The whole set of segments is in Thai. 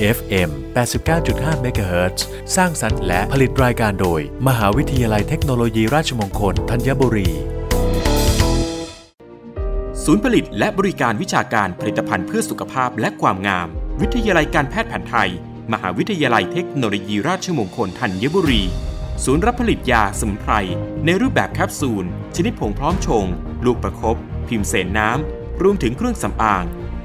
FM 89.5 MHz สร้างสรรค์และผลิตรายการโดย มหาวิทยาลัยเทคโนโลยีราชมงคลธัญบุรี ศูนย์ผลิตและบริการวิชาการผลิตภัณฑ์เพื่อสุขภาพและความงาม วิทยาลัยการแพทย์แผนไทย มหาวิทยาลัยเทคโนโลยีราชมงคลธัญบุรี ศูนย์รับผลิตยาสมุนไพรในรูปแบบแคปซูล ชนิดผงพร้อมชง ลูกประครบพิมพ์เสนน้ำรวมถึงเครื่องสำอาง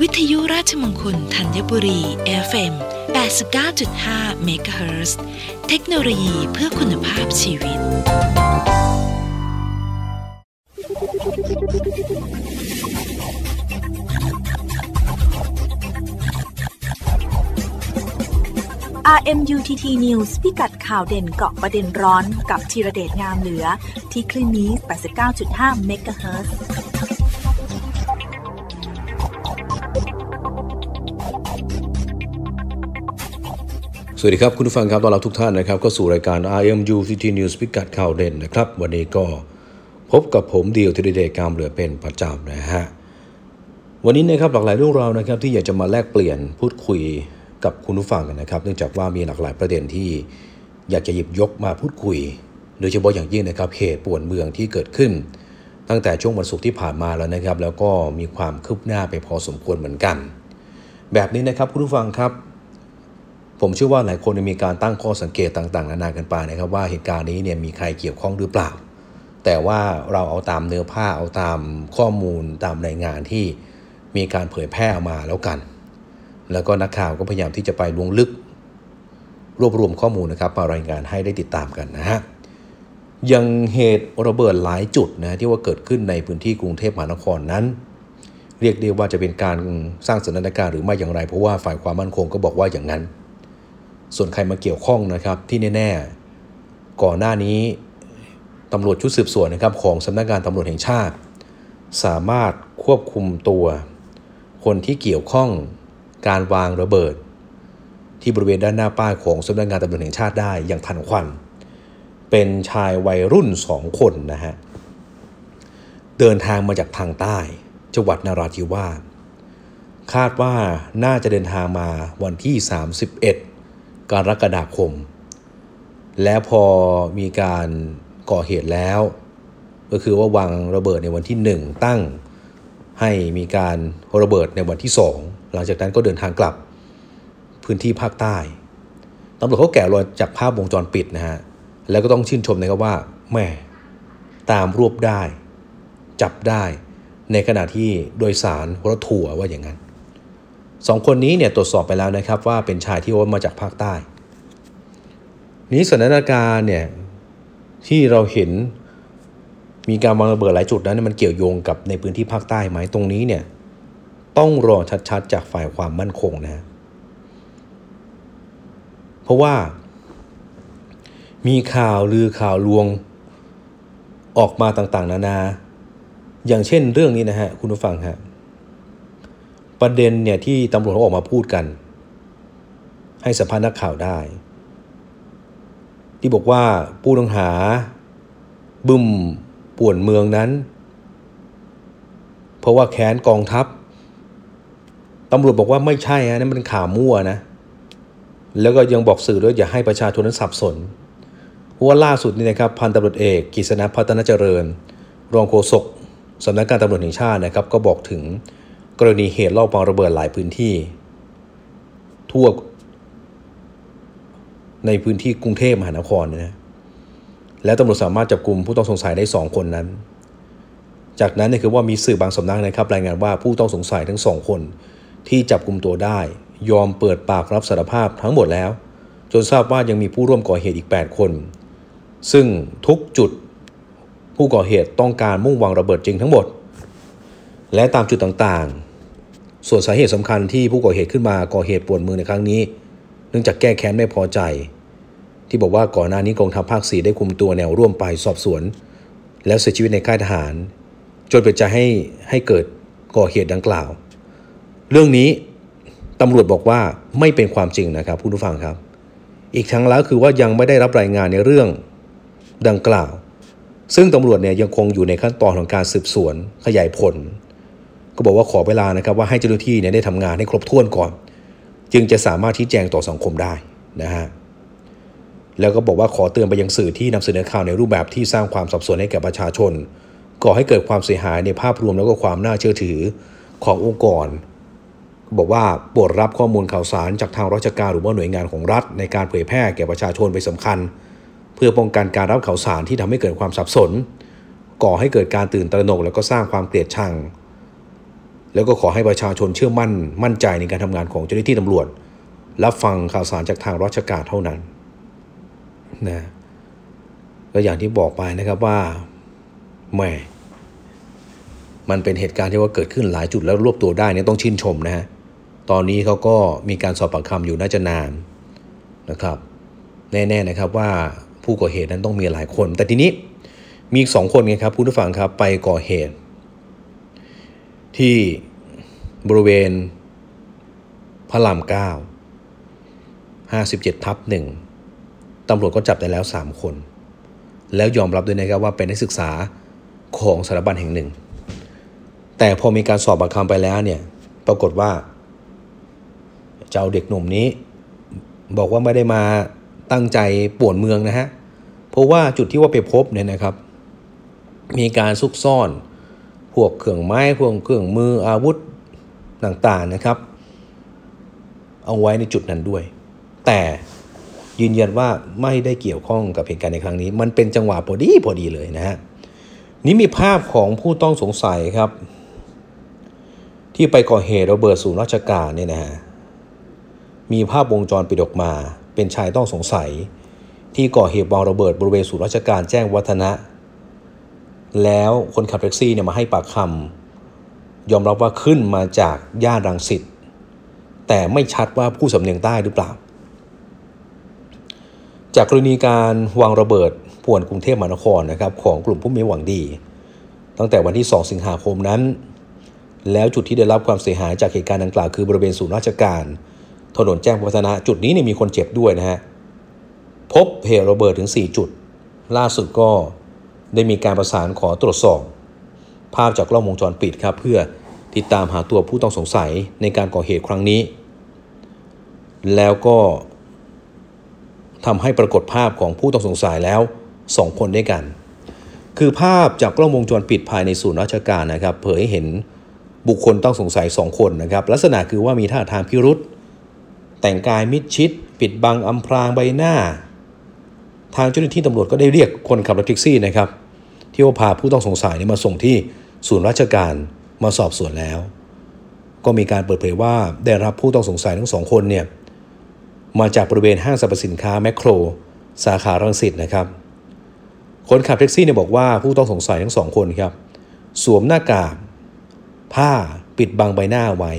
วิทยุราชมงคลธัญบุรี FM 89.5 MHz เฮิร์เทคโนโลยีเพื่อคุณภาพชีวิต RMUTT News พิกัดข่าวเด่นเกาะประเด็นร้อนกับธีระเดชงามเหลือ ที่คลื่นนี้ 89.5 MHz ส วัสดีครับ คุณผู้ฟังครับต้อนรับทุกท่านนะครับก็สู่รายการ RMU City News พิกัดข่าวเด่นนะครับ วันนี้ก็พบกับผมเดียวธีรเดชกามเหลือเป็นประจำนะฮะวันนี้นะครับหลากหลายเรื่องราวนะครับที่อยากจะมาแลกเปลี่ยนพูดคุยกับคุณผู้ฟังกันนะครับ เนื่องจากว่ามีหลากหลายประเด็นที่อยากจะหยิบยกมาพูดคุย โดยเฉพาะอย่างยิ่งนะครับเหตุป่วนเมืองที่เกิดขึ้น ตั้งแต่ช่วงวันศุกร์ที่ผ่านมาแล้วนะครับ แล้วก็มีความคืบหน้าไปพอสมควรเหมือนกัน แบบนี้นะครับคุณผู้ฟังครับ ผมเชื่อว่าหลายคนมีการตั้งข้อสังเกตต่างๆ นานากันไปนะครับ ว่าเหตุการณ์นี้เนี่ยมีใครเกี่ยวข้องหรือเปล่า แต่ว่าเราเอาตามเนื้อผ้าเอาตามข้อมูลตามรายงานที่มีการเผยแพร่ออกมาแล้วกัน แล้วก็นักข่าวก็พยายามที่จะไปลวงลึก รวบรวมข้อมูลนะครับมารายงานให้ได้ติดตามกันนะฮะยังเหตุระเบิดหลายจุดนะที่ว่าเกิดขึ้นในพื้นที่กรุงเทพมหานครนั้น เรียกได้ว่าจะเป็นการสร้างสถานการณ์หรือไม่อย่างไร เพราะว่าฝ่ายความมั่นคงก็บอกว่าอย่างนั้น ส่วนใครมาเกี่ยวข้องนะครับที่แน่ๆ ก่อนหน้านี้ตำรวจชุดสืบสวนนะครับของสำนักงานตำรวจแห่งชาติ สามารถควบคุมตัว คนที่เกี่ยวข้องการวางระเบิด ที่บริเวณด้านหน้าป้ายของสำนักงานตำรวจแห่งชาติได้อย่างทันควัน เป็นชายวัยรุ่นสองคนนะฮะเดินทางมาจากทางใต้จังหวัดนาราธิวาสคาดว่าน่าจะเดินทางมาวันที่ 31 กรกฎาคม แล้วพอมีการก่อเหตุแล้ว ก็คือว่าวางระเบิดในวันที่ 1 ตั้งให้มีการระเบิดในวันที่ 2 หลังจากนั้นก็เดินทางกลับพื้นที่ภาคใต้ตำรวจเขาแกะรอยจากภาพวงจรปิดนะฮะ แล้วก็ต้องชื่นชมนะครับว่าแม่ตามรวบได้ จับได้ในขณะที่โดยสารรถทัวร์ว่าอย่างนั้น สองคนนี้เนี่ยตรวจสอบไปแล้วนะครับว่าเป็นชายที่ว่ามาจากภาคใต้ นี้สถานการณ์เนี่ยที่เราเห็นมีการวางระเบิดหลายจุดนั้นมันเกี่ยวโยงกับในพื้นที่ภาคใต้ไหมตรงนี้เนี่ยต้องรอชัดๆจากฝ่ายความมั่นคงนะ เพราะว่ามีข่าวลือข่าวลวงออกมาต่างๆ นานา อย่างเช่นเรื่องนี้นะฮะคุณผู้ฟังฮะ ประเด็นเนี่ยที่ตำรวจเขาออกมาพูดกัน ให้สัมภาษณ์นักข่าวได้ ที่บอกว่าผู้ต้องหาบึ้มป่วนเมืองนั้น เพราะว่าแค้นกองทัพตำรวจบอกว่าไม่ใช่ฮะนั่นเป็นข่าวมั่วนะ แล้วก็ยังบอกสื่อด้วยอย่าให้ประชาชนนั้นสับสนเพราะว่าล่าสุดนี่นะครับพันตำรวจเอกกฤษณพัฒนเจริญ รองโฆษกสำนักการตำรวจแห่งชาตินะครับ ก็บอกถึง กรณีเหตุรอบวางระเบิดหลายพื้นที่ ทั่วในพื้นที่กรุงเทพมหานครนะและตำรวจสามารถจับกลุ่มผู้ต้องสงสัยได้ 2 คนนั้น จากนั้นเนี่ยคือว่ามีสื่อบางสำนักนะครับ รายงานว่าผู้ต้องสงสัยทั้งสองคน ที่จับกลุ่มตัวได้ ยอมเปิดปากรับสารภาพทั้งหมดแล้ว จนทราบว่ายังมีผู้ร่วมก่อเหตุอีก 8 คน ซึ่งทุกจุดผู้ก่อเหตุต้องการมุ่งวางระเบิดจริงทั้งหมด และตามจุดต่างๆ ส่วนสาเหตุสำคัญที่ผู้ก่อเหตุขึ้นมาก่อเหตุปวดมือในครั้งนี้ เนื่องจากแก้แค้นไม่พอใจ ที่บอกว่าก่อนหน้านี้กองทัพภาคสีได้คุมตัวแนวร่วมไปสอบสวน แล้วเสียชีวิตในค่ายทหาร จนเป็นใจให้ให้เกิดก่อเหตุดังกล่าว เรื่องนี้ตำรวจบอกว่าไม่เป็นความจริงนะครับผู้ฟังครับ อีกทั้งแล้วคือว่ายังไม่ได้รับรายงานในเรื่องดังกล่าว ซึ่งตำรวจเนี่ยยังคงอยู่ในขั้นตอนของการสืบสวนขยายผล ก็บอกว่าขอเวลานะครับว่าให้เจ้าหน้าที่เนี่ยได้ทำงานให้ครบถ้วนก่อน จึงจะสามารถชี้แจงต่อสังคมได้นะฮะแล้วก็บอกว่าขอเตือนไปยังสื่อที่นำเสนอข่าวในรูปแบบที่สร้างความสับสนให้แก่ประชาชน ก่อให้เกิดความเสียหายในภาพรวมแล้วก็ความน่าเชื่อถือขององค์กร บอกว่าโปรดรับข้อมูลข่าวสารจากทางราชการหรือว่าหน่วยงานของรัฐ ในการเผยแพร่แก่ประชาชนไปสำคัญ เพื่อป้องกันการรับข่าวสารที่ทำให้เกิดความสับสน ก่อให้เกิดการตื่นตระหนกแล้วก็สร้างความเกลียดชัง แล้วก็ขอให้ประชาชนเชื่อมั่น มั่นใจในการทำงานของเจ้าหน้าที่ตำรวจ รับฟังข่าวสารจากทางราชการเท่านั้นนะก็อย่างที่บอกไปนะครับว่าแหมมันเป็นเหตุการณ์ที่ว่าเกิดขึ้นหลายจุดแล้วรวบตัวได้เนี่ยต้องชื่นชมนะฮะตอนนี้เขาก็มีการสอบปากคำอยู่น่าจะนานนะครับ แน่ๆนะครับว่าผู้ก่อเหตุนั้นต้องมีหลายคน แต่ทีนี้มีอีกสองคนไงครับผู้ผู้ฟังครับไปก่อเหตุ ที่บริเวณพระรามเก้าห้าสิบเจ็ดทับหนึ่งตำรวจก็จับได้แล้ว3คน แล้วยอมรับด้วยนะครับว่าเป็นนักศึกษาของสถาบันแห่งหนึ่ง แต่พอมีการสอบปากคำไปแล้วเนี่ย ปรากฏว่า เจ้าเด็กหนุ่มนี้ บอกว่าไม่ได้มาตั้งใจป่วนเมืองนะฮะ เพราะว่าจุดที่ว่าไปพบเนี่ยนะครับ มีการซุกซ่อน พวกเครื่องไม้พวกเครื่องมืออาวุธต่างๆนะครับ เอาไว้ในจุดนั้นด้วย แต่ยืนยันว่าไม่ได้เกี่ยวข้องกับเหตุการณ์ในครั้งนี้ มันเป็นจังหวะพอดีพอดีเลยนะฮะนี่มีภาพของผู้ต้องสงสัยครับ ที่ไปก่อเหตุระเบิดศูนย์ราชการเนี่ยนะฮะมีภาพวงจรปิดออกมา เป็นชายต้องสงสัย ที่ก่อเหตุวางระเบิดบริเวณศูนย์ราชการแจ้งวัฒนะ แล้วคนขับแท็กซี่เนี่ยมาให้ปากคำยอมรับว่าขึ้นมาจากย่านรังสิตแต่ไม่ชัดว่าผู้สำเนียงใต้หรือเปล่า จากกรณีการวางระเบิดป่วนกรุงเทพมหานครนะครับของกลุ่มผู้มีหวังดี ตั้งแต่วันที่ 2 สิงหาคมนั้น แล้วจุดที่ได้รับความเสียหายจากเหตุการณ์ดังกล่าวคือบริเวณศูนย์ราชการ ถนนแจ้งวัฒนะจุดนี้เนี่ยมีคนเจ็บด้วยนะฮะพบเหตุระเบิดถึง 4 จุด ล่าสุดก็ ได้มีการประสานขอตรวจสอบ ภาพจากกล้องวงจรปิดครับเพื่อติดตามหาตัวผู้ต้องสงสัยในการก่อเหตุครั้งนี้ แล้วก็ทำให้ปรากฏภาพของผู้ต้องสงสัยแล้ว 2 คนด้วยกัน คือภาพจากกล้องวงจรปิดภายในศูนย์ราชการนะครับ เผยให้เห็นบุคคลต้องสงสัย 2 คนนะครับ ลักษณะคือว่ามีท่าทางพิรุษแต่งกายมิดชิด ปิดบังอำพรางใบหน้า ทางเจ้าหน้าที่ตำรวจก็ได้เรียกคนขับรถแท็กซี่นะครับ ที่ว่าพาผู้ต้องสงสัยนี้มาส่งที่ศูนย์ราชการมาสอบสวนแล้ว ก็มีการเปิดเผยว่าได้รับผู้ต้องสงสัยทั้งสองคนเนี่ยมาจากบริเวณห้างสรรพสินค้าแมคโคร สาขารังสิตนะครับ คนขับแท็กซี่เนี่ยบอกว่าผู้ต้องสงสัยทั้งสองคนครับ สวมหน้ากากผ้าปิดบังใบหน้าไว้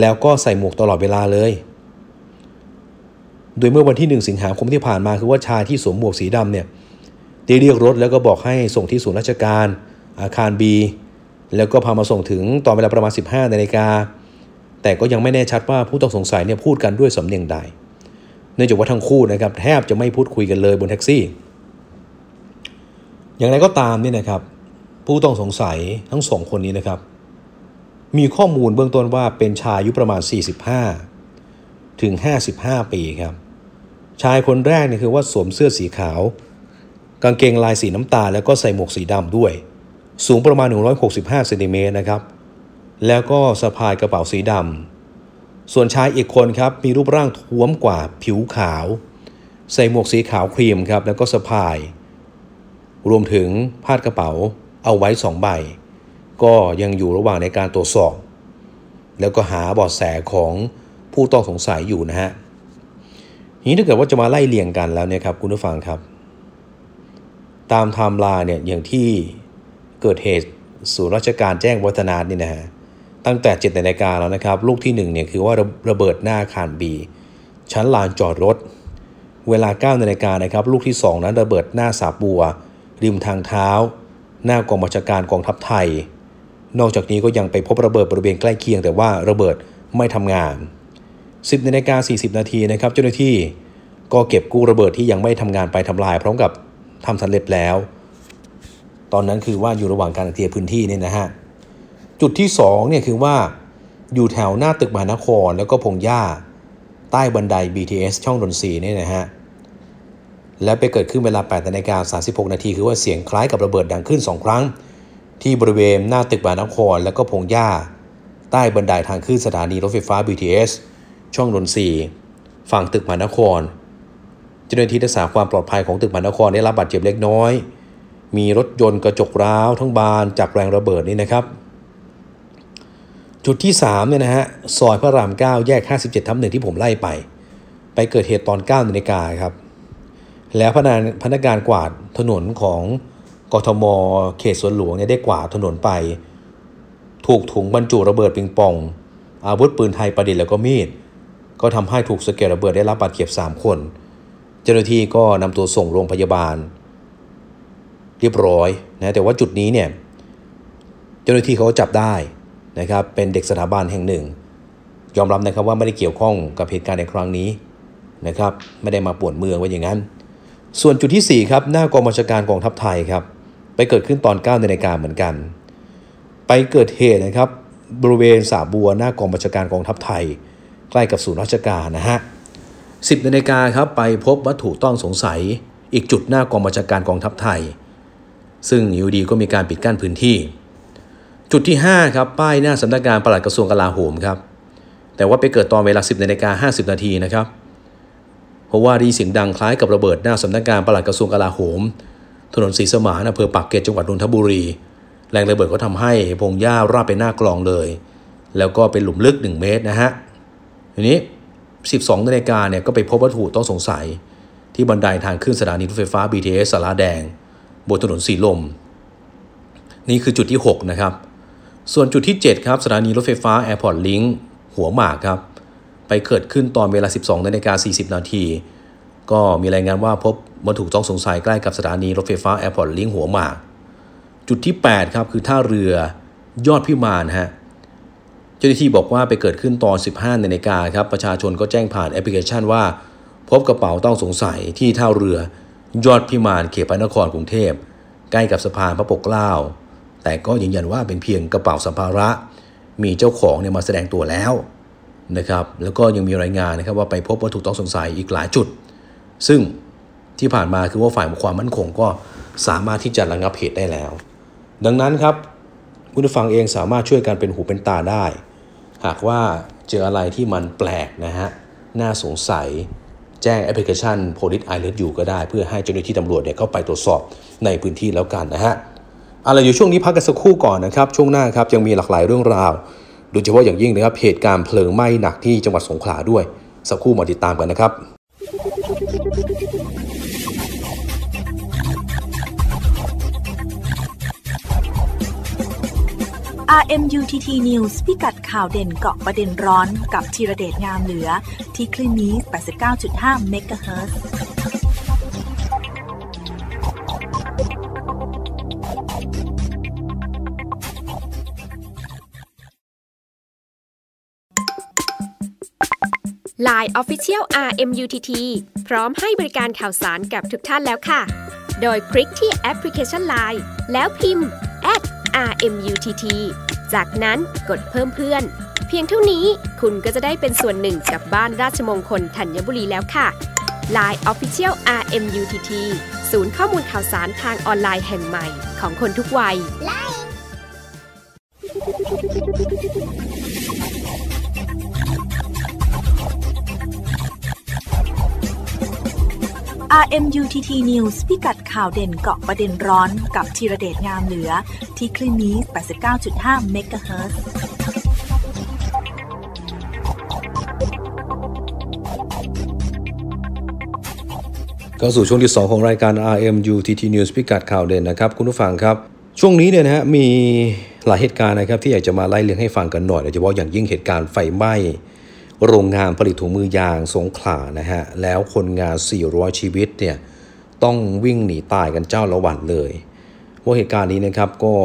แล้วก็ใส่หมวกตลอดเวลาเลย โดยเมื่อวันที่ 1 สิงหาคมที่ผ่านมาคือว่าชายที่สวมหมวกสีดำเนี่ย ได้เรียกรถแล้วก็บอกให้ส่งที่ศูนย์ราชการอาคาร B แล้วก็พามาส่งถึงตอนเวลาประมาณ 15นาฬิกาแต่ก็ยังไม่แน่ชัดว่าผู้ต้องสงสัยเนี่ยพูดกันด้วยสำเนียงใด เนื่องจากว่าทั้งคู่นะครับแทบจะไม่พูดคุยกันเลยบนแท็กซี่ อย่างไรก็ตามนี่นะครับ ผู้ต้องสงสัยทั้งสองคนนี้นะครับ มีข้อมูลเบื้องต้นว่าเป็นชายอายุประมาณ 45 ถึง 55 ปีครับ ชายคนแรกเนี่ยคือว่าสวมเสื้อสีขาว กางเกงลายสีน้ำตาลแล้วก็ใส่หมวกสีดำด้วย สูงประมาณ 165เซนติเมตรนะครับ แล้วก็สะพายกระเป๋าสีดำส่วนชายอีกคนครับมีรูปร่างท้วมกว่าผิวขาว ใส่หมวกสีขาวครีมครับแล้วก็สะพาย รวมถึงพาดกระเป๋าเอาไว้สองใบ ก็ยังอยู่ระหว่างในการตรวจสอบ แล้วก็หาเบาะแสของผู้ต้องสงสัยอยู่นะฮะนี้ถ้าเกิดว่าจะมาไล่เรียงกันแล้วเนี่ยครับคุณผู้ฟังครับ ตามไทม์ไลน์เนี่ยอย่างที่เกิดเหตุศูนย์ราชการแจ้งวัฒนะนี่นะฮะตั้งแต่7นาฬิกาแล้วนะครับ ลูกที่1เนี่ยคือว่าระเบิดหน้าอาคาร B ชั้นลานจอดรถ เวลา9นาฬิกานะครับ ลูกที่ 2 นั้นระเบิดหน้าสระบัว ริมทางเท้า หน้ากองบัญชาการกองทัพไทย นอกจากนี้ก็ยังไปพบระเบิดบริเวณใกล้เคียง แต่ว่าระเบิดไม่ทำงาน 10นาฬิกา40 นาทีนะครับ เจ้าหน้าที่ก็เก็บกู้ระเบิดที่ยังไม่ทำงานไปทำลาย พร้อมกับ ทำสำเร็จแล้ว ตอนนั้นคือว่าอยู่ระหว่างการเคลียร์พื้นที่เนี่ยนะฮะ จุดที่2เนี่ยคือว่าอยู่แถวหน้าตึกมหานครแล้วก็พงหญ้า ใต้บันได BTS ช่องดนทรีนี่นะฮะ และไปเกิดขึ้นเวลา8นาฬิกา36 นาทีคือว่าเสียงคล้ายกับระเบิดดังขึ้น 2 ครั้ง ที่บริเวณหน้าตึกมหานครแล้วก็พงหญ้า ใต้บันไดทางขึ้นสถานีรถไฟฟ้า BTS ช่องดนทรีฝั่งตึกมหานคร จ้าหน้าที่รักษาความปลอดภัยของตึกมหานครได้รับบาดเจ็บเล็กน้อย มีรถยนต์กระจกร้าวทั้งบานจากแรงระเบิดนี่นะครับ จุดที่3เนี่ยนะฮะซอยพระราม 9 แยก 57ทับหนึ่งที่ผมไล่ไป ไปเกิดเหตุตอน9นาฬิกาครับแล้วพนักพนักงานกวาดถนนของกทม เขตสวนหลวงเนี่ยได้กวาดถนนไป ถูกถุงบรรจุระเบิดปิงปอง อาวุธปืนไทยประดิษฐ์แล้วก็มีด ก็ทำให้ถูกสะเก็ดระเบิดได้รับบาดเจ็บ3 คน เจ้าหน้าที่ก็นำตัวส่งโรงพยาบาล เรียบร้อยนะแต่ว่าจุดนี้เนี่ยเจ้าหน้าที่เขาจับได้นะครับเป็นเด็กสถาบันแห่งหนึ่ง ยอมรับนะครับว่าไม่ได้เกี่ยวข้องกับเหตุการณ์ในครั้งนี้นะครับไม่ได้มาป่วนเมืองว่าอย่างนั้น ส่วนจุดที่ 4 ครับ หน้ากองบัญชาการกองทัพไทยครับ ไปเกิดขึ้นตอน9นาฬิกาเหมือนกัน ไปเกิดเหตุนะครับบริเวณสาบัวหน้ากองบัญชาการกองทัพไทย ใกล้กับศูนย์ราชการนะฮะ 10นาฬิกาครับไปพบวัตถุต้องสงสัย อีกจุดหน้ากองบัญชาการกองทัพไทย ซึ่งอยู่ดีก็มีการปิดกั้นพื้นที่ จุดที่ 5 ครับ ป้ายหน้าสำนักงานปลัดกระทรวงกลาโหมครับ แต่ว่าไปเกิดตอนเวลา 10นาฬิกา50 นาทีนะครับ เพราะว่าด้เสียงดังคล้ายกับระเบิดหน้าสำนักงานปลัดกระทรวงกลาโหม ถนนศรีสมานอำเภอปากเกร็ดจังหวัดนนทบุรี แรงระเบิดก็ทำให้พงหญ้าราบไปหน้ากลองเลย แล้วก็เป็นหลุมลึก 1 เมตรนะฮะทีนี้ 12นาฬิกาเนี่ยก็ไปพบวัตถุต้องสงสัย ที่บันไดทางขึ้นสถานีรถไฟฟ้า BTS สาราแดง บนถนนสีลม นี่คือจุดที่ 6 นะครับ ส่วนจุดที่ 7 ครับสถานีรถไฟฟ้า Airport Link หัวหมากครับ ไปเกิดขึ้นตอนเวลา 12นาฬิกา40 นาที ก็มีรายงานว่าพบวัตถุต้องสงสัยใกล้กับสถานีรถไฟฟ้า Airport Link หัวหมาก จุดที่ 8 ครับคือท่าเรือยอดพิมานฮะ จ้าหน้าที่บอกว่าไปเกิดขึ้นตอน 15นาฬิกาครับประชาชนก็แจ้งผ่านแอปพลิเคชันว่า พบกระเป๋าต้องสงสัยที่ท่าเรือยอดพิมานเขตพระนครกรุงเทพ ใกล้กับสะพานพระปกเกล้า แต่ก็ยืนยันว่าเป็นเพียงกระเป๋าสัมภาระ มีเจ้าของเนี่ยมาแสดงตัวแล้วนะครับแล้วก็ยังมีรายงานนะครับว่าไปพบวัตถุต้องสงสัยอีกหลายจุด ซึ่งที่ผ่านมาคือว่าฝ่ายความมั่นคงก็สามารถที่จะระงับเหตุได้แล้ว ดังนั้นครับคุณผู้ฟังเองสามารถช่วยกันเป็นหูเป็นตาได้ หากว่าเจออะไรที่มันแปลกนะฮะ น่าสงสัยแจ้งแอปพลิเคชัน Police i l e r t อยู่ก็ได้ เพื่อให้เจ้าหน้าที่ตำรวจเนี่ยเข้าไปตรวจสอบในพื้นที่แล้วกันนะฮะอะไรอยู่ช่วงนี้พักกันสักครู่ก่อนนะครับ ช่วงหน้าครับยังมีหลากหลายเรื่องราวโดยเฉพาะอย่างยิ่งนะครับเหตุการณ์เพลิงไหม้หนักที่จังหวัดสงขลาด้วย สักครู่มาติดตามกันนะครับ RMUTT News พิกัดข่าวเด่นเกาะประเด็นร้อนกับธีระเดชงามเหลือ ที่คลื่นนี้ 89.5 เมกะเฮิรตซ์ Line Official RMUTT พร้อมให้บริการข่าวสารกับทุกท่านแล้วค่ะ โดยคลิกที่แอปพลิเคชัน Line แล้วพิมพ์ @RMUTT จากนั้นกดเพิ่มเพื่อน เพียงเท่านี้คุณก็จะได้เป็นส่วนหนึ่งกับบ้านราชมงคลธัญบุรีแล้วค่ะ Line Official RMUTT ศูนย์ข้อมูลข่าวสารทางออนไลน์แห่งใหม่ของคนทุกวัย RMUTT News พิกัดข่าวเด่นเกาะประเด็นร้อนกับธีระเดชงามเหลือ ที่คลื่นนี้ 89.5 เมกะเฮิรตซ์เข้าสู่ช่วงที่ 2 ของรายการ RMUTT News พิกัดข่าวเด่นนะครับ คุณผู้ฟังครับ ช่วงนี้เนี่ยนะฮะมีหลายเหตุการณ์นะครับที่อยากจะมาไล่เรียงให้ฟังกันหน่อยโดยเฉพาะอย่างยิ่งเหตุการณ์ไฟไหม้ โรงงานผลิตถุงมือยางสงขลานะฮะ แล้วคนงาน 400 ชีวิตเนี่ย ต้องวิ่งหนีตายกันเจ้าละวันเลยว่าเหตุการณ์นี้นะครับก็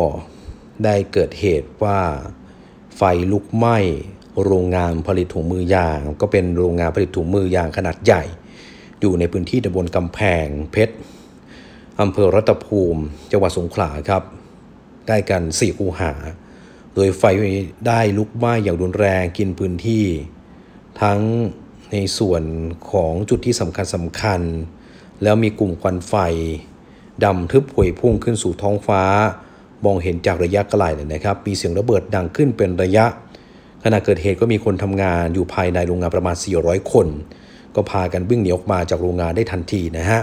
ได้เกิดเหตุว่าไฟลุกไหม้โรงงานผลิตถุงมือยาง ก็เป็นโรงงานผลิตถุงมือยางขนาดใหญ่ อยู่ในพื้นที่ตำบลกำแพงเพชรอำเภอรัตภูมิ จังหวัดสงขลาครับใกล้กันสี่คูหา โดยไฟได้ลุกไหม้อย่างรุนแรงกินพื้นที่ ทั้งในส่วนของจุดที่สำคัญสำคัญ แล้วมีกลุ่มควันไฟดำทึบพวยพุ่งขึ้นสู่ท้องฟ้า มองเห็นจากระยะไกลเลยนะครับ มีเสียงระเบิดดังขึ้นเป็นระยะ ขณะเกิดเหตุก็มีคนทำงานอยู่ภายในโรงงานประมาณ 400 คน ก็พากันวิ่งหนีออกมาจากโรงงานได้ทันทีนะฮะ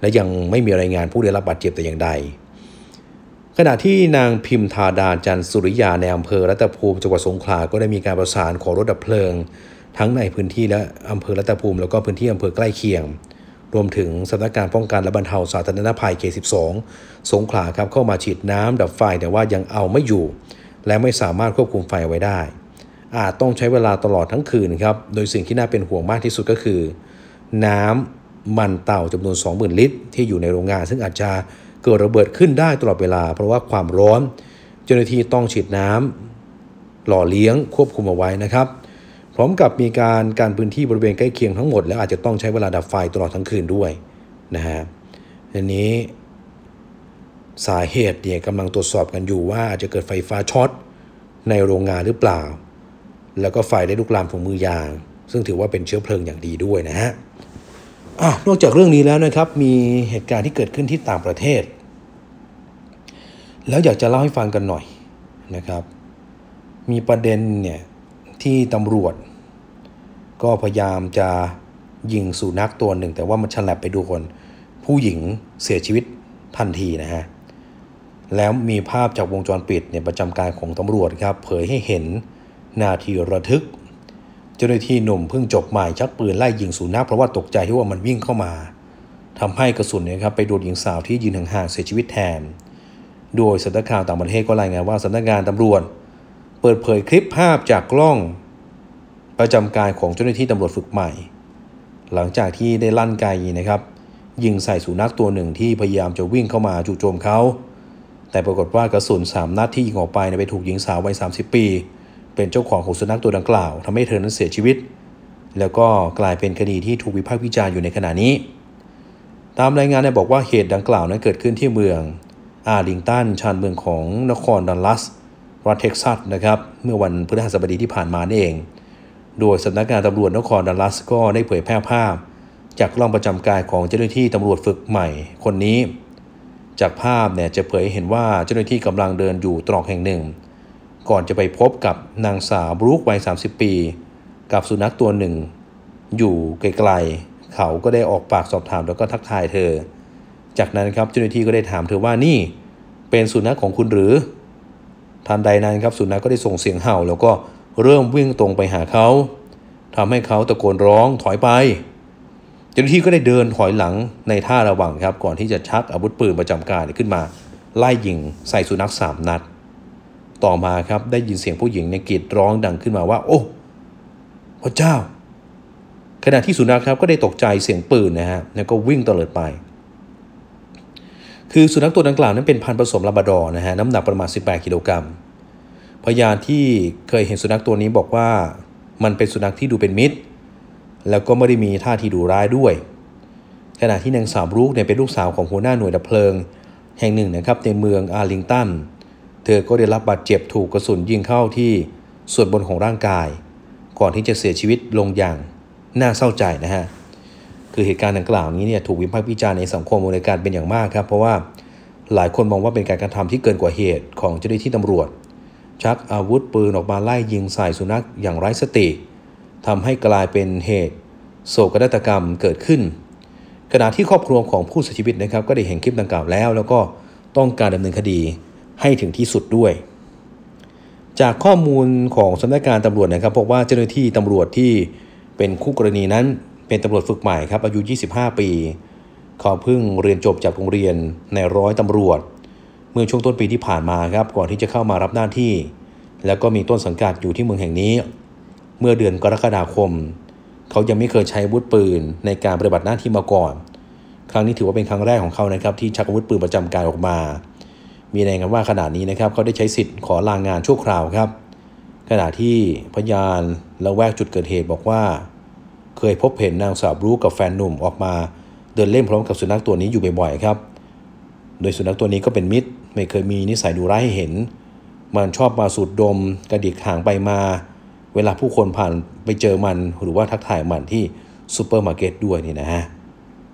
และยังไม่มีรายงานผู้ได้รับบาดเจ็บแต่อย่างใด ขณะที่นางพิมธาดาจันสุริยาในอำเภอรัตภูมิจังหวัดสงขลา ก็ได้มีการประสานขอรถดับเพลิง ทั้งในพื้นที่และอำเภอรัตภูมิ แล้วก็พื้นที่อำเภอใกล้เคียง รวมถึงสำนักงานป้องกันและบรรเทาสาธารณภัยเขต12 สงขลาครับเข้ามาฉีดน้ำดับไฟแต่ว่ายังเอาไม่อยู่ และไม่สามารถควบคุมไฟไว้ได้ อาจต้องใช้เวลาตลอดทั้งคืนครับโดยสิ่งที่น่าเป็นห่วงมากที่สุดก็คือ น้ำมันเต่าจำนวน 20,000 ลิตร ที่อยู่ในโรงงาน ซึ่งอาจจะเกิดระเบิดขึ้นได้ตลอดเวลา เพราะว่าความร้อน เจ้าหน้าที่ต้องฉีดน้ำหล่อเลี้ยงควบคุมเอาไว้นะครับ พร้อมกับมีการการพื้นที่บริเวณใกล้เคียงทั้งหมด แล้วอาจจะต้องใช้เวลาดับไฟตลอดทั้งคืนด้วยนะฮะอันนี้สาเหตุเนี่ยกำลังตรวจสอบกันอยู่ว่าอาจจะเกิดไฟฟ้าช็อตในโรงงานหรือเปล่า แล้วก็ไฟได้ลุกลามของมือยาง ซึ่งถือว่าเป็นเชื้อเพลิงอย่างดีด้วยนะฮะอะนอกจากเรื่องนี้แล้วนะครับมีเหตุการณ์ที่เกิดขึ้นที่ต่างประเทศ แล้วอยากจะเล่าให้ฟังกันหน่อยนะครับ มีประเด็นเนี่ยที่ตำรวจ ก็พยายามจะยิงสุนัขตัวหนึ่ง แต่ว่ามันฉลับไปดูคน ผู้หญิงเสียชีวิตทันทีนะฮะแล้วมีภาพจากวงจรปิดเนี่ยประจำการของตำรวจครับเผยให้เห็นนาทีระทึก เจ้าหน้าที่หนุ่มเพิ่งจบใหม่ชักปืนไล่ยิงสุนัขเพราะว่าตกใจที่ว่ามันวิ่งเข้ามาทำให้กระสุนเนี่ยครับไปโดนหญิงสาวที่ยืนห่างๆเสียชีวิตแทน โดยสำนักข่าวต่างประเทศก็รายงานว่าสำนักงานตำรวจ เปิดเผยคลิปภาพจากกล้อง ประจำการของเจ้าหน้าที่ตำรวจฝึกใหม่ หลังจากที่ได้ลั่นไกนะครับ ยิงใส่สุนัขตัวหนึ่งที่พยายามจะวิ่งเข้ามาจู่โจมเขา แต่ปรากฏว่ากระสุน3นัดที่ยิงออกไปไปถูกหญิงสาววัย30 ปี เป็นเจ้าของของสุนัขตัวดังกล่าวทำให้เธอนั้นเสียชีวิต แล้วก็กลายเป็นคดีที่ถูกวิพากษ์วิจารณ์อยู่ในขณะนี้ ตามรายงานเนี่ยบอกว่าเหตุดังกล่าวนั้นเกิดขึ้นที่เมืองอาร์ลิงตันชานเมืองของนครดัลลัสรัฐเท็กซัสนะครับเมื่อวันพฤหัสบดีที่ผ่านมานี่เอง โดยสำนักงานตำรวจนครดัลลัสก็ได้เผยแพร่ภาพ จากกล้องประจำกายของเจ้าหน้าที่ตำรวจฝึกใหม่คนนี้ จากภาพเนี่ยจะเผยเห็นว่าเจ้าหน้าที่กำลังเดินอยู่ตรอกแห่งหนึ่ง ก่อนจะไปพบกับนางสาวบรูควัย 30 ปี กับสุนัขตัวหนึ่ง อยู่ไกลๆเขาก็ได้ออกปากสอบถามแล้วก็ทักทายเธอ จากนั้นครับเจ้าหน้าที่ก็ได้ถามเธอว่านี่เป็นสุนัขของคุณหรือทันใดนั้นครับสุนัขก็ได้ส่งเสียงเห่าแล้วก็ เริ่มวิ่งตรงไปหาเขาทำให้เขาตะโกนร้องถอยไปเจ้าหน้าที่ก็ได้เดินถอยหลังในท่าระวังครับ ก่อนที่จะชักอาวุธปืนประจำการขึ้นมา ไล่ยิงใส่สุนัขสามนัด ต่อมาครับได้ยินเสียงผู้หญิงในกรีดร้องดังขึ้นมาว่า โอ้พระเจ้า ขณะที่สุนัขครับก็ได้ตกใจเสียงปืนนะฮะแล้วก็วิ่งตะเลิดไป คือสุนัขตัวดังกล่าวนั้นเป็นพันธุ์ผสมลาบราดอร์นะฮะน้ำหนักประมาณ 18 กิโลกรัม พยานที่เคยเห็นสุนัขตัวนี้บอกว่ามันเป็นสุนัขที่ดูเป็นมิตร แล้วก็ไม่ได้มีท่าทีดุร้ายด้วย ขณะที่นางสาวบรูคเนี่ยเป็นลูกสาวของหัวหน้าหน่วยดับเพลิง แห่งหนึ่งนะครับในเมืองอาร์ลิงตัน เธอก็ได้รับบาดเจ็บถูกกระสุนยิงเข้าที่ส่วนบนของร่างกาย ก่อนที่จะเสียชีวิตลงอย่างน่าเศร้าใจนะฮะ คือเหตุการณ์ดังกล่าวนี้เนี่ยถูกวิพากษ์วิจารณ์ในสังคมบริการเป็นอย่างมากครับ เพราะว่าหลายคนมองว่าเป็นการกระทำที่เกินกว่าเหตุของเจ้าหน้าที่ตำรวจ ชักอาวุธปืนออกมาไล่ยิงใส่สุนัขอย่างไร้สติทำให้กลายเป็นเหตุ โศกนาฏกรรมเกิดขึ้น ขณะที่ครอบครัวของผู้เสียชีวิตนะครับ ก็ได้เห็นคลิปดังกล่าวแล้ว แล้วก็ต้องการดำเนินคดีให้ถึงที่สุดด้วย จากข้อมูลของสำนักงานตำรวจนะครับพบว่าเจ้าหน้าที่ตำรวจที่เป็นคู่กรณีนั้นเป็นตำรวจฝึกใหม่ครับอายุ 25 ปี เขาเพิ่งเรียนจบจากโรงเรียนในร้อยตำรวจ เมื่อช่วงต้นปีที่ผ่านมาครับก่อนที่จะเข้ามารับหน้าที่ แล้วก็มีต้นสังกัดอยู่ที่เมืองแห่งนี้ เมื่อเดือนกรกฎาคม เขายังไม่เคยใช้อาวุธปืนในการปฏิบัติหน้าที่มาก่อน ครั้งนี้ถือว่าเป็นครั้งแรกของเขานะครับที่ชักอาวุธปืนประจำกายออกมา มีรายงานว่าขณะนี้นะครับเขาได้ใช้สิทธิ์ขอลางงานชั่วคราวครับ ขณะที่พยานละแวกจุดเกิดเหตุบอกว่า เคยพบเห็นนางสาวบรูกับแฟนหนุ่มออกมา เดินเล่นพร้อมกับสุนัขตัวนี้อยู่บ่อยๆครับ โดยสุนัขตัวนี้ก็เป็นมิตร ไม่เคยมีนิสัยดุร้ายให้เห็น มันชอบมาสูดดม กระดิกหางไปมา เวลาผู้คนผ่านไปเจอมันหรือว่าทักทายมันที่ซูเปอร์มาร์เก็ตด้วยนี่นะฮะ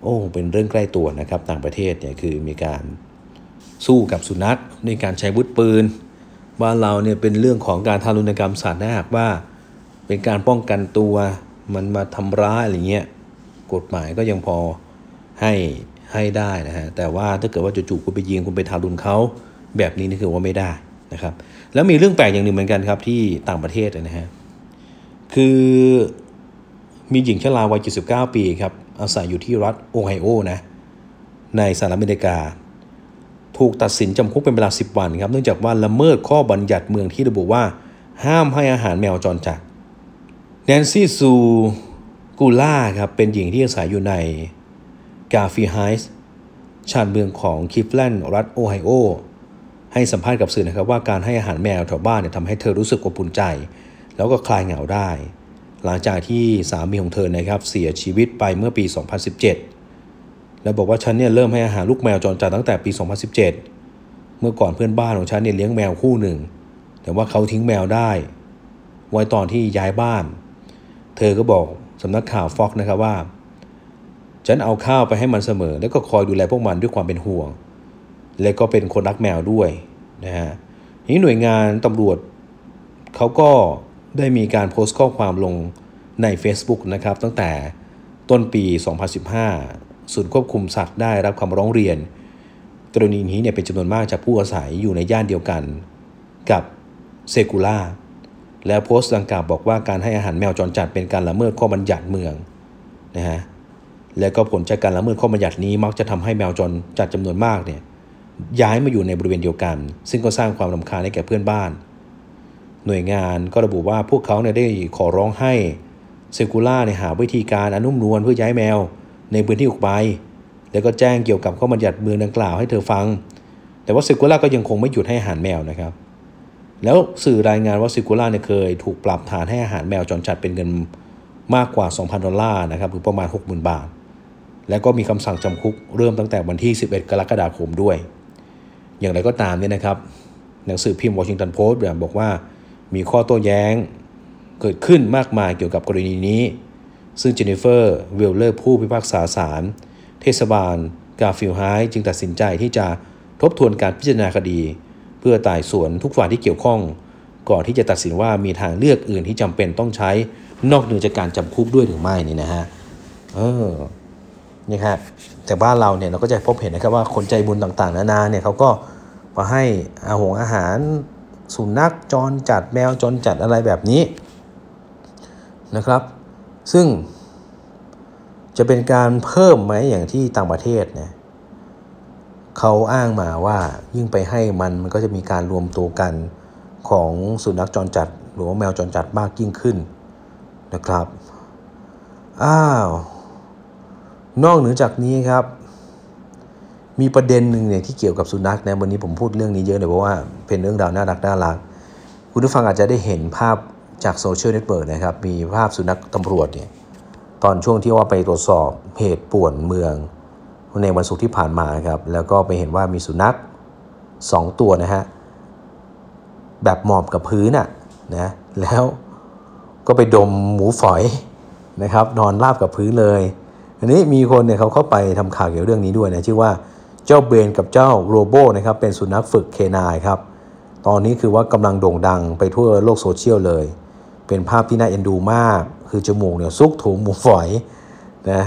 โอ้เป็นเรื่องใกล้ตัวนะครับต่างประเทศเนี่ยคือมีการสู้กับสุนัขในการใช้อาวุธปืนบ้านเราเนี่ยเป็นเรื่องของการทารุณกรรมสัตว์นะหากว่า เป็นการป้องกันตัวมันมาทำร้ายอะไรเงี้ยกฎหมายก็ยังพอให้ ให้ได้นะฮะแต่ว่าถ้าเกิดว่าจู่ๆคุณไปยิงคุณไปทารุณเขาแบบนี้นี่คือว่าไม่ได้นะครับ แล้วมีเรื่องแปลกอย่างหนึ่งเหมือนกันครับที่ต่างประเทศนะฮะคือมีหญิงชราวัย 79 ปีครับอาศัยอยู่ที่รัฐโอไฮโอนะในสหรัฐอเมริกา ถูกตัดสินจำคุกเป็นเวลา 10 วันครับเนื่องจากว่าละเมิดข้อบัญญัติเมืองที่ระบุว่า ห้ามให้อาหารแมวจรจัดแนนซี่ซูกูล่าครับเป็นหญิงที่อาศัยอยู่ใน การ์ฟิลด์ไฮตส์ชานเมืองของคลีฟแลนด์รัฐโอไฮโอ ให้สัมภาษณ์กับสื่อนะครับว่าการให้อาหารแมวแถวบ้านเนี่ยทำให้เธอรู้สึกอบอุ่นใจ แล้วก็คลายเหงาได้ หลังจากที่สามีของเธอนะครับเสียชีวิตไปเมื่อปี 2017 แล้วบอกว่าฉันเนี่ยเริ่มให้อาหารลูกแมวจรจัดตั้งแต่ปี 2017 เมื่อก่อนเพื่อนบ้านของฉันเนี่ยเลี้ยงแมวคู่หนึ่ง แต่ว่าเขาทิ้งแมวได้ ไว้ตอนที่ย้ายบ้าน เธอก็บอกสำนักข่าวฟ็อกนะครับว่า ฉันเอาข้าวไปให้มันเสมอ แล้วก็คอยดูแลพวกมันด้วยความเป็นห่วง และก็เป็นคนรักแมวด้วยนะฮะนี้หน่วยงานตำรวจเขาก็ได้มีการโพสต์ข้อความลงใน Facebook นะครับตั้งแต่ต้นปี 2015 ศูนย์ควบคุมสัตว์ได้รับคำร้องเรียน กรณีนี้เนี่ยเป็นจำนวนมากจากผู้อาศัยอยู่ในย่านเดียวกันกับเซกูล่าแล้วโพสต์ดังกล่าวบอกว่าการให้อาหารแมวจรจัดเป็นการละเมิดข้อบัญญัติเมืองนะฮะ และก็ผลจากการละเมิดข้อบัญญัตินี้มักจะทำให้แมวจรจัดจำนวนมากเนี่ยย้ายมาอยู่ในบริเวณเดียวกัน ซึ่งก็สร้างความรำคาญให้แก่เพื่อนบ้าน หน่วยงานก็ระบุว่าพวกเขาเนี่ยได้ขอร้องให้เซกูล่าเนี่ยหาวิธีการอนุ่มนวลเพื่อย้ายแมว ในพื้นที่ออกไป แล้วก็แจ้งเกี่ยวกับข้อบัญญัติเมืองดังกล่าวให้เธอฟัง แต่ว่าเซกูล่าก็ยังคงไม่หยุดให้อาหารแมวนะครับ แล้วสื่อรายงานว่าซิกูล่าเนี่ยเคยถูกปรับฐานให้อาหารแมวจรจัดเป็นเงินมากกว่า 2,000 ดอลลาร์นะครับหรือประมาณ 60,000 บาท แล้วก็มีคำสั่งจำคุกเริ่มตั้งแต่วันที่ 11 กรกฎาคมด้วย อย่างไรก็ตามเนี่ยนะครับ หนังสือพิมพ์วอชิงตันโพสต์บอกว่า มีข้อโต้แย้งเกิดขึ้นมากมายเกี่ยวกับกรณีนี้ ซึ่งเจนนิเฟอร์วิลเลอร์ผู้พิพากษาศาลเทศบาล การ์ฟิลด์ไฮตส์จึงตัดสินใจที่จะทบทวนการพิจารณาคดี เพื่อไต่สวนทุกฝ่ายที่เกี่ยวข้อง ก่อนที่จะตัดสินว่ามีทางเลือกอื่นที่จำเป็นต้องใช้นอกเหนือจากการจำคุกด้วยหรือไม่นี่นะฮะเออ นี่ครับแต่บ้านเราเนี่ยเราก็จะพบเห็นนะครับว่าคนใจบุญต่างๆ นานาเนี่ยเขาก็มาให้อาหงอาหารสุนัขจรจัดแมวจรจัดอะไรแบบนี้นะครับ ซึ่งจะเป็นการเพิ่มไหมอย่างที่ต่างประเทศเนี่ยเขาอ้างมาว่ายิ่งไปให้มันมันก็จะมีการรวมตัวกันของสุนัขจรจัด หรือว่าแมวจรจัดมากยิ่งขึ้นนะครับ อ้าว นอกเหนือจากนี้ครับ มีประเด็นหนึ่งเนี่ยที่เกี่ยวกับสุนัขนะวันนี้ผมพูดเรื่องนี้เยอะเลยเพราะว่าเป็นเรื่องราวน่ารักน่ารักคุณผู้ฟังอาจจะได้เห็นภาพจากโซเชียลเน็ตเวิร์กนะครับ มีภาพสุนัขตำรวจเนี่ยตอนช่วงที่ว่าไปตรวจสอบเหตุป่วนเมืองในวันศุกร์ที่ผ่านมาครับ แล้วก็ไปเห็นว่ามีสุนัขสองตัวนะฮะ แบบหมอบกับพื้นอะนะแล้วก็ไปดมหมูฝอยนะครับ นอนราบกับพื้นเลย อันนี้มีคนเนี่ยเขาเข้าไปทำข่าวเกี่ยวกับเรื่องนี้ด้วยนะชื่อว่าเจ้าเบนกับเจ้าโรโบนะครับเป็นสุนัขฝึกเคนายครับตอนนี้คือว่ากำลังโด่งดังไปทั่วโลกโซเชียลเลย เป็นภาพที่น่าเอ็นดูมาก คือจมูกเนี่ยซุกถุงหมูฝอยนะ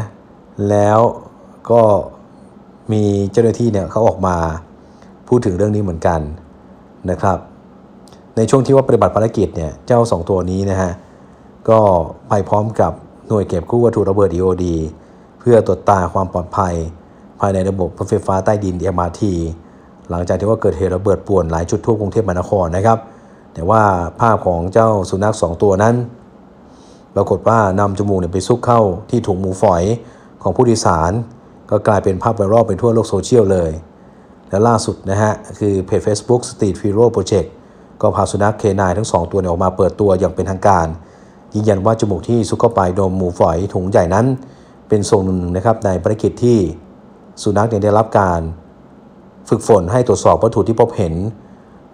แล้วก็มีเจ้าหน้าที่เนี่ยเขาออกมาพูดถึงเรื่องนี้เหมือนกันนะครับ ในช่วงที่ว่าปฏิบัติภารกิจเนี่ยเจ้า 2 ตัวนี้นะฮะก็ไปพร้อมกับหน่วยเก็บกู้วัตถุระเบิด EOD เพื่อตรวจตาความปลอดภัย ภายในระบบรถไฟฟ้าใต้ดิน MRT หลังจากที่ว่าเกิดเหตุระเบิดป่วนหลายจุดทั่วกรุงเทพมหานครนะครับ แต่ว่าภาพของเจ้าสุนัข 2 ตัวนั้น ปรากฏว่านำจมูกไปซุกเข้าที่ถุงหมูฝอยของผู้โดยสาร ก็กลายเป็นภาพไวรัลไปทั่วโลกโซเชียลเลย และล่าสุดนะฮะคือเพจ Facebook Street Hero Project ก็พาสุนัข K9ทั้ง 2 ตัวออกมาเปิดตัวอย่างเป็นทางการยืนยันว่าจมูกที่ซุกเข้าไปดมหมูฝอยถุงใหญ่นั้น เป็นส่วนหนึ่งนะครับในภารกิจที่สุนัขได้รับการฝึกฝนให้ตรวจสอบวัตถุที่พบเห็น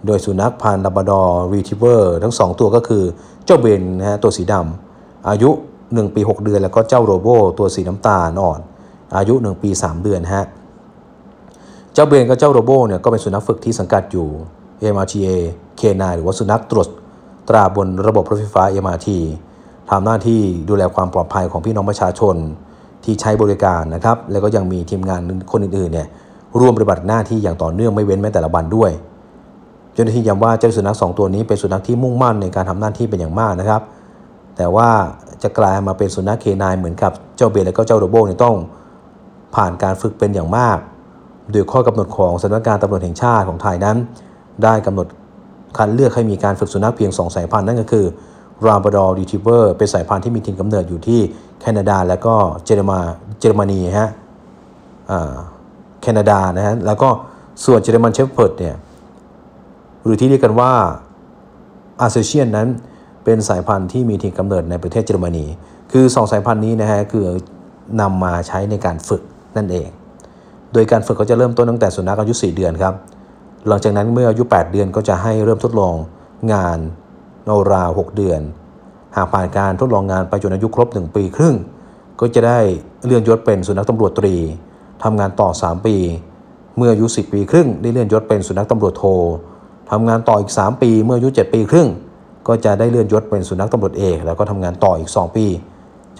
โดยสุนัขพันธุ์ลาบราดอร์รีทรีฟเวอร์ทั้ง 2 ตัวก็คือเจ้าเบนนะฮะตัวสีดำอายุ 1 ปี 6 เดือน แล้วก็เจ้าโรโบตัวสีน้ำตาลอ่อน อายุ 1 ปี 3 เดือนฮะเจ้าเบนกับเจ้าโรโบเนี่ยก็เป็นสุนัขฝึกที่สังกัดอยู่ MRTA K9 หรือว่าสุนัขตรวจตราบนระบบรถไฟฟ้า MRT ทำหน้าที่ดูแลความปลอดภัยของพี่น้องประชาชน ที่ใช้บริการนะครับแล้วก็ยังมีทีมงานคนอื่นๆเนี่ยร่วมปฏิบัติหน้าที่อย่างต่อเนื่องไม่เว้นแม้แต่ละวันด้วยเจ้าหน้าที่ย้ำว่าเจ้าสุนัข2ตัวนี้เป็นสุนัขที่มุ่งมั่นในการทำหน้าที่เป็นอย่างมากนะครับ แต่ว่าจะกลายมาเป็นสุนัขเคนายเหมือนกับเจ้าเบลและก็เจ้าโรโบเนี่ยต้องผ่านการฝึกเป็นอย่างมาก โดยข้อกำหนดของสำนักงานตำรวจแห่งชาติของไทยนั้น ได้กำหนดคัดเลือกให้มีการฝึกสุนัขเพียง 2 สายพันธุ์นั่นก็คือลาบราดอร์รีทรีฟเวอร์เป็นสายพันธุ์ที่มีถิ่นกำเนิดอยู่ที่ แคนาดาและก็เยอรมาเยอรมนีฮะแคนาดานะฮะแล้วก็ส่วนเยอรมันเชฟเพิร์ดเนี่ยหรือที่เรียกกันว่าอัลเซเชียนนั้นเป็นสายพันธุ์ที่มีถิ่นกำเนิดในประเทศเยอรมนี คือ2สายพันธุ์นี้นะฮะคือนำมาใช้ในการฝึกนั่นเอง โดยการฝึกก็จะเริ่มต้นตั้งแต่สุนัขอายุ 4 เดือนครับ หลังจากนั้นเมื่ออายุ 8 เดือนก็จะให้เริ่มทดลองงานโนรา 6 เดือน หากผ่านการทดลองงานไปจนอายุครบ 1 ปีครึ่ง ก็จะได้เลื่อนยศเป็นสุนัขตำรวจตรีทำงานต่อ 3 ปี เมื่ออายุ 10 ปีครึ่ง ได้เลื่อนยศเป็นสุนัขตำรวจโททำงานต่ออีก 3 ปี เมื่ออายุ 7 ปีครึ่ง ก็จะได้เลื่อนยศเป็นสุนัขตำรวจเอกแล้วก็ทำงานต่ออีก 2 ปี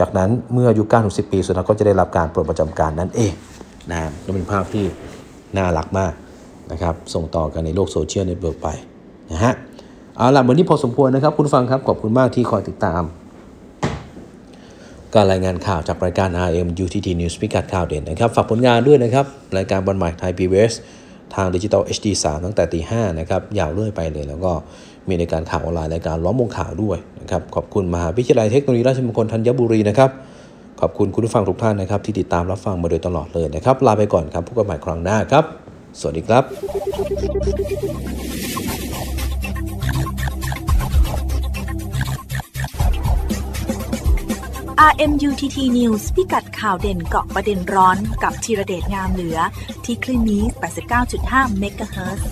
จากนั้นเมื่ออายุ9ถึง10 ปี สุนัขก็จะได้รับการปลดประจำการนั่นเองนะก็เป็นภาพที่น่ารักมากนะครับส่งต่อกันในโลกโซเชียลในเบิร์กไปนะฮะ เอาล่ะวันนี้พอสมควรนะครับ คุณฟังครับ ขอบคุณมากที่คอยติดตาม การรายงานข่าวจากรายการ RM UTT News พิกัดข่าวเด่นนะครับ ฝากผลงานด้วยนะครับ รายการบอลใหม่ไทย PBS ทางดิจิตอล HD 3ตั้งแต่ตีห้านะครับ ยาวเรื่อยไปเลย แล้วก็มีในการข่าวออนไลน์รายการล้อมวงข่าวด้วยนะครับ ขอบคุณมหาวิทยาลัยเทคโนโลยีราชมงคลธัญบุรีนะครับ ขอบคุณคุณผู้ฟังทุกท่านนะครับ ที่ติดตามรับฟังมาโดยตลอดเลยนะครับ ลาไปก่อนครับพบกันใหม่ครั้งหน้าครับ สวัสดีครับ RMUTT News พิกัดข่าวเด่นเกาะประเด็นร้อนกับธีระเดชงามเหลือ ที่คลื่นนี้ 89.5 เมกะเฮิรตซ์